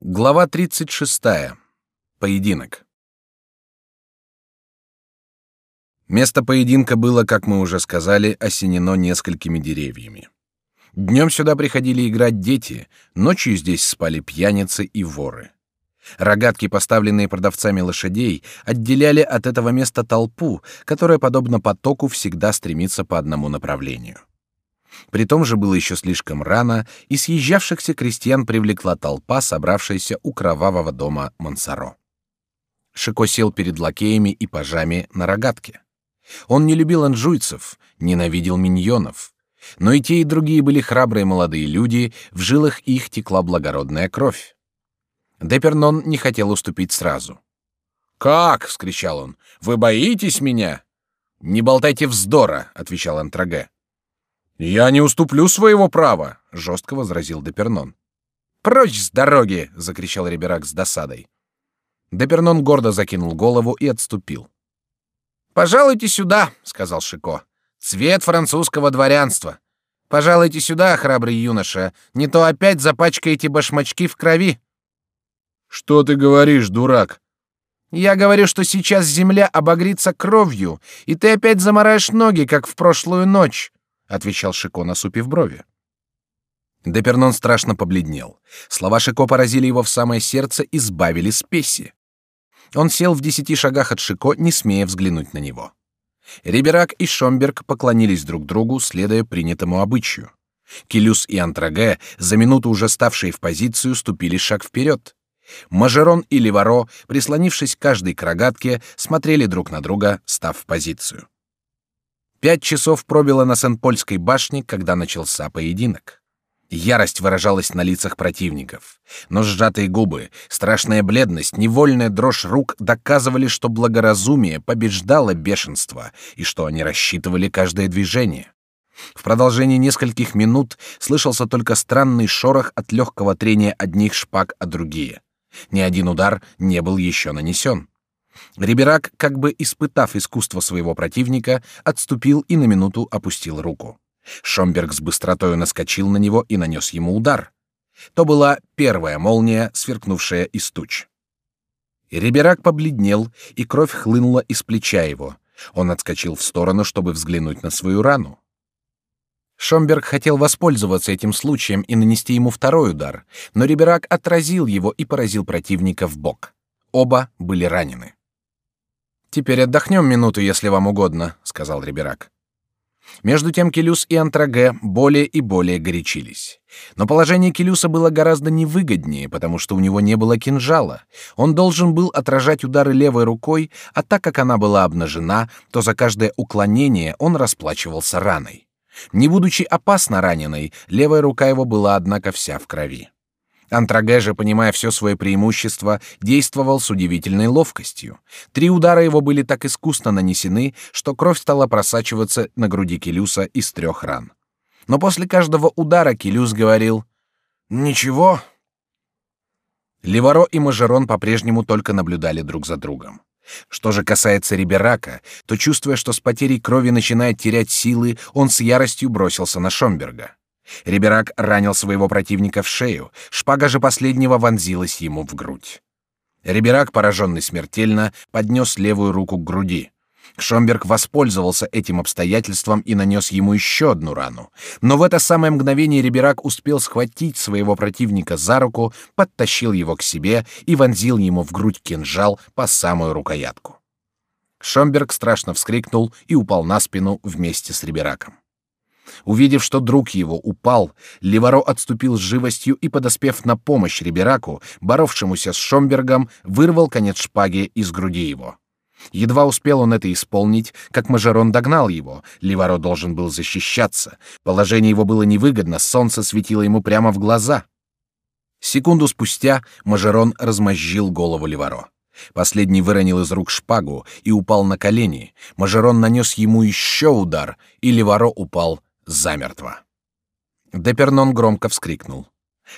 Глава 36. Поединок. Место поединка было, как мы уже сказали, осенено несколькими деревьями. Днем сюда приходили играть дети, ночью здесь спали пьяницы и воры. Рогатки, поставленные продавцами лошадей, отделяли от этого места толпу, которая, подобно потоку, всегда стремится по одному направлению. При том же было еще слишком рано, и съезжавшихся крестьян привлекла толпа, собравшаяся у кровавого дома Монсоро. Шико сел перед лакеями и пажами на рогатке. Он не любил анжуйцев, ненавидел миньонов. Но и те, и другие были храбрые молодые люди, в жилах их текла благородная кровь. Депернон не хотел уступить сразу. «Как?» — вскричал он. «Вы боитесь меня?» «Не болтайте вздора», — отвечал Антраге. Я не уступлю своего права, жестко возразил Депернон. Прочь с дороги! закричал Риберак с досадой. Депернон гордо закинул голову и отступил. Пожалуйте сюда, сказал Шико. Цвет французского дворянства. Пожалуйте сюда, храбрый юноша, не то опять запачкаете башмачки в крови. Что ты говоришь, дурак? Я говорю, что сейчас земля обогрится кровью, и ты опять замараешь ноги, как в прошлую ночь отвечал Шико, насупив брови. Депернон страшно побледнел. Слова Шико поразили его в самое сердце и сбавили спеси. Он сел в десяти шагах от Шико, не смея взглянуть на него. Риберак и Шомберг поклонились друг другу, следуя принятому обычаю. Келюс и Антраге, за минуту уже ставшие в позицию, ступили шаг вперед. Мажерон и Леваро, прислонившись каждый к рогатке, смотрели друг на друга, став в позицию. Пять часов пробило на Сен-Польской башне, когда начался поединок. Ярость выражалась на лицах противников, но сжатые губы, страшная бледность, невольная дрожь рук доказывали, что благоразумие побеждало бешенство и что они рассчитывали каждое движение. В продолжении нескольких минут слышался только странный шорох от легкого трения одних шпаг о другие. Ни один удар не был еще нанесен. Риберак, как бы испытав искусство своего противника, отступил и на минуту опустил руку. Шомберг с быстротою наскочил на него и нанес ему удар. То была первая молния, сверкнувшая из туч. Риберак побледнел, и кровь хлынула из плеча его. Он отскочил в сторону, чтобы взглянуть на свою рану. Шомберг хотел воспользоваться этим случаем и нанести ему второй удар, но Риберак отразил его и поразил противника в бок. Оба были ранены. Теперь отдохнем минуту, если вам угодно, сказал Риберак. Между тем Келюс и Антраге более и более горячились. Но положение Келюса было гораздо невыгоднее, потому что у него не было кинжала. Он должен был отражать удары левой рукой, а так как она была обнажена, то за каждое уклонение он расплачивался раной. Не будучи опасно раненой, левая рука его была однако вся в крови. Антраге же, понимая все свое преимущество, действовал с удивительной ловкостью. Три удара его были так искусно нанесены, что кровь стала просачиваться на груди Келюса из трех ран. Но после каждого удара Келюс говорил «Ничего». Леваро и Мажерон по-прежнему только наблюдали друг за другом. Что же касается Риберака, то, чувствуя, что с потерей крови начинает терять силы, он с яростью бросился на Шомберга. Риберак ранил своего противника в шею, шпага же последнего вонзилась ему в грудь. Риберак, пораженный смертельно, поднес левую руку к груди. Шомберг воспользовался этим обстоятельством и нанес ему еще одну рану. Но в это самое мгновение Риберак успел схватить своего противника за руку, подтащил его к себе и вонзил ему в грудь кинжал по самую рукоятку. Шомберг страшно вскрикнул и упал на спину вместе с Рибераком. Увидев, что друг его упал, Леваро отступил с живостью и, подоспев на помощь Рибераку, боровшемуся с Шомбергом, вырвал конец шпаги из груди его. Едва успел он это исполнить, как Мажерон догнал его. Леваро должен был защищаться. Положение его было невыгодно, солнце светило ему прямо в глаза. Секунду спустя Мажерон размозжил голову Леваро. Последний выронил из рук шпагу и упал на колени. Мажерон нанес ему еще удар, и Леваро упал замертво. Депернон громко вскрикнул.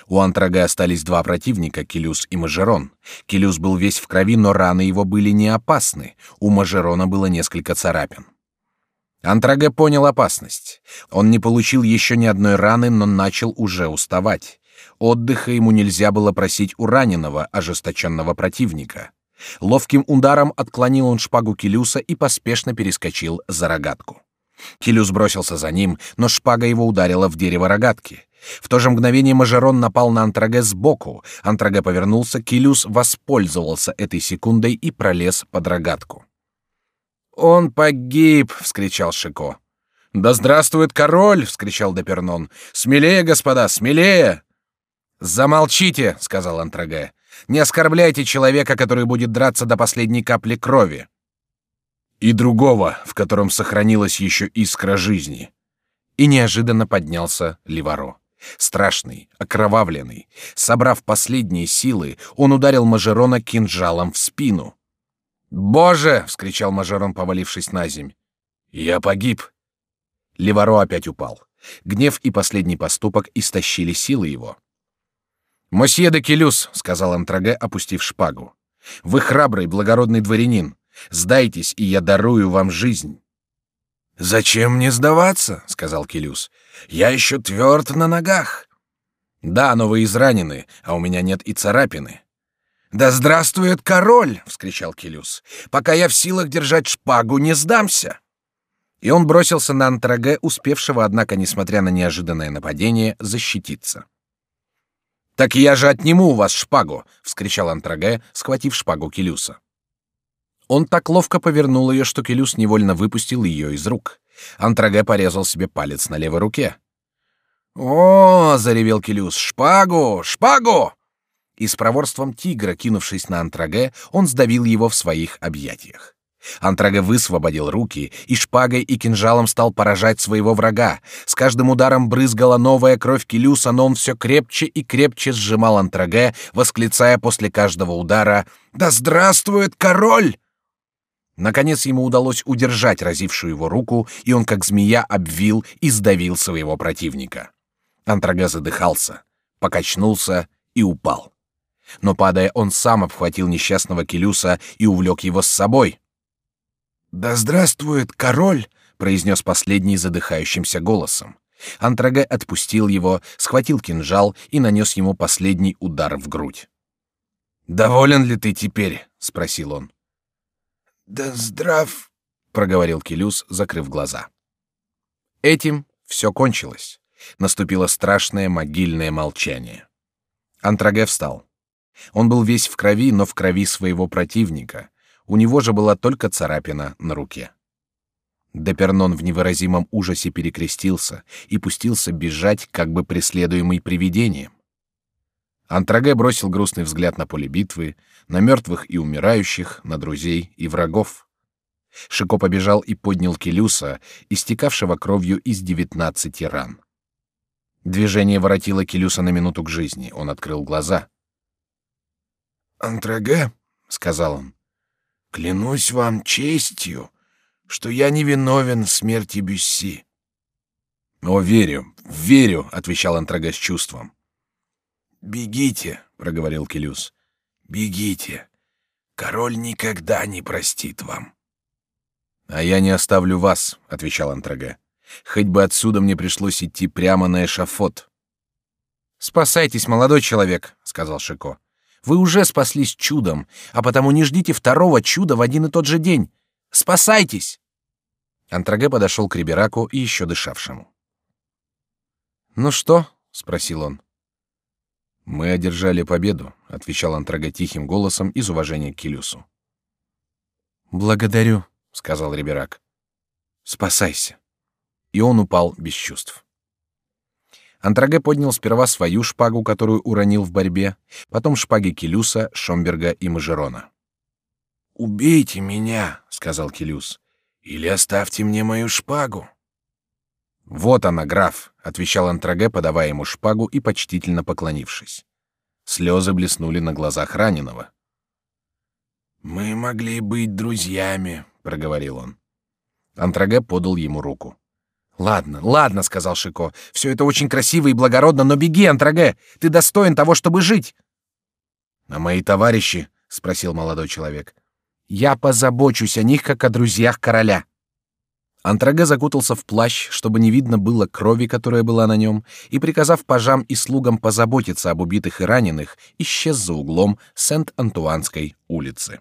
У Антрага остались два противника, Келюс и Мажерон. Келюс был весь в крови, но раны его были не опасны. У Мажерона было несколько царапин. Антраге понял опасность. Он не получил еще ни одной раны, но начал уже уставать. Отдыха ему нельзя было просить у раненого, ожесточенного противника. Ловким ударом отклонил он шпагу Келюса и поспешно перескочил за рогатку. Келюс бросился за ним, но шпага его ударила в дерево рогатки. В то же мгновение Мажерон напал на Антраге сбоку. Антраге повернулся, Келюс воспользовался этой секундой и пролез под рогатку. «Он погиб!» — вскричал Шико. «Да здравствует король!» — вскричал Депернон. «Смелее, господа, смелее!» «Замолчите!» — сказал Антраге. «Не оскорбляйте человека, который будет драться до последней капли крови!» «И другого, в котором сохранилась еще искра жизни!» И неожиданно поднялся Ливаро. Страшный, окровавленный, собрав последние силы, он ударил Мажерона кинжалом в спину. «Боже!» — вскричал Мажерон, повалившись на земь. «Я погиб!» Ливаро опять упал. Гнев и последний поступок истощили силы его. «Мосье де Келюс», — сказал Антраге, опустив шпагу, — «вы храбрый, благородный дворянин. Сдайтесь, и я дарую вам жизнь». «Зачем мне сдаваться?» — сказал Келюс. «Я еще тверд на ногах». «Да, но вы изранены, а у меня нет и царапины». «Да здравствует король!» — вскричал Келюс. «Пока я в силах держать шпагу, не сдамся!» И он бросился на Антраге, успевшего, однако, несмотря на неожиданное нападение, защититься. «Так я же отниму у вас шпагу!» — вскричал Антраге, схватив шпагу Келюса. Он так ловко повернул ее, что Келюс невольно выпустил ее из рук. Антраге порезал себе палец на левой руке. «О!» — заревел Келюс. «Шпагу! Шпагу!» И с проворством тигра, кинувшись на Антраге, он сдавил его в своих объятиях. Антрага высвободил руки и шпагой и кинжалом стал поражать своего врага. С каждым ударом брызгала новая кровь Келюса, но он все крепче и крепче сжимал Антраге, восклицая после каждого удара «Да здравствует король!». Наконец ему удалось удержать разившую его руку, и он как змея обвил и сдавил своего противника. Антрага задыхался, покачнулся и упал. Но падая, он сам обхватил несчастного Келюса и увлек его с собой. Да здравствует король, произнес последний задыхающимся голосом. Антраге отпустил его, схватил кинжал и нанес ему последний удар в грудь. Доволен ли ты теперь? спросил он. Да здрав, проговорил Келюс, закрыв глаза. Этим все кончилось. Наступило страшное могильное молчание. Антраге встал. Он был весь в крови, но в крови своего противника, у него же была только царапина на руке. Депернон в невыразимом ужасе перекрестился и пустился бежать, как бы преследуемый привидением. Антраге бросил грустный взгляд на поле битвы, на мертвых и умирающих, на друзей и врагов. Шико побежал и поднял Келюса, истекавшего кровью из девятнадцати ран. Движение воротило Келюса на минуту к жизни. Он открыл глаза. «Антраге», — сказал он, Клянусь вам честью, что я не виновен в смерти Бюсси. О, верю, верю, отвечал Антрага с чувством. Бегите, проговорил Келюс. Бегите. Король никогда не простит вам. А я не оставлю вас, отвечал Антрага. Хоть бы отсюда мне пришлось идти прямо на эшафот. Спасайтесь, молодой человек, сказал Шико. Вы уже спаслись чудом, а потому не ждите второго чуда в один и тот же день. Спасайтесь!» Антраге подошел к Рибераку и еще дышавшему. «Ну что?» — спросил он. «Мы одержали победу», — отвечал Антраге тихим голосом из уважения к Килюсу. «Благодарю», — сказал Риберак. «Спасайся». И он упал без чувств. Антраге поднял сперва свою шпагу, которую уронил в борьбе, потом шпаги Келюса, Шомберга и Мажерона. «Убейте меня», — сказал Келюс, — «или оставьте мне мою шпагу». «Вот она, граф», — отвечал Антраге, подавая ему шпагу и почтительно поклонившись. Слезы блеснули на глазах раненого. «Мы могли быть друзьями», — проговорил он. Антраге подал ему руку. Ладно, ладно, сказал Шико. Все это очень красиво и благородно, но беги, Антраге. Ты достоин того, чтобы жить. А мои товарищи? спросил молодой человек. Я позабочусь о них, как о друзьях короля. Антраге закутался в плащ, чтобы не видно было крови, которая была на нем, и, приказав пажам и слугам позаботиться об убитых и раненых, исчез за углом Сент-Антуанской улицы.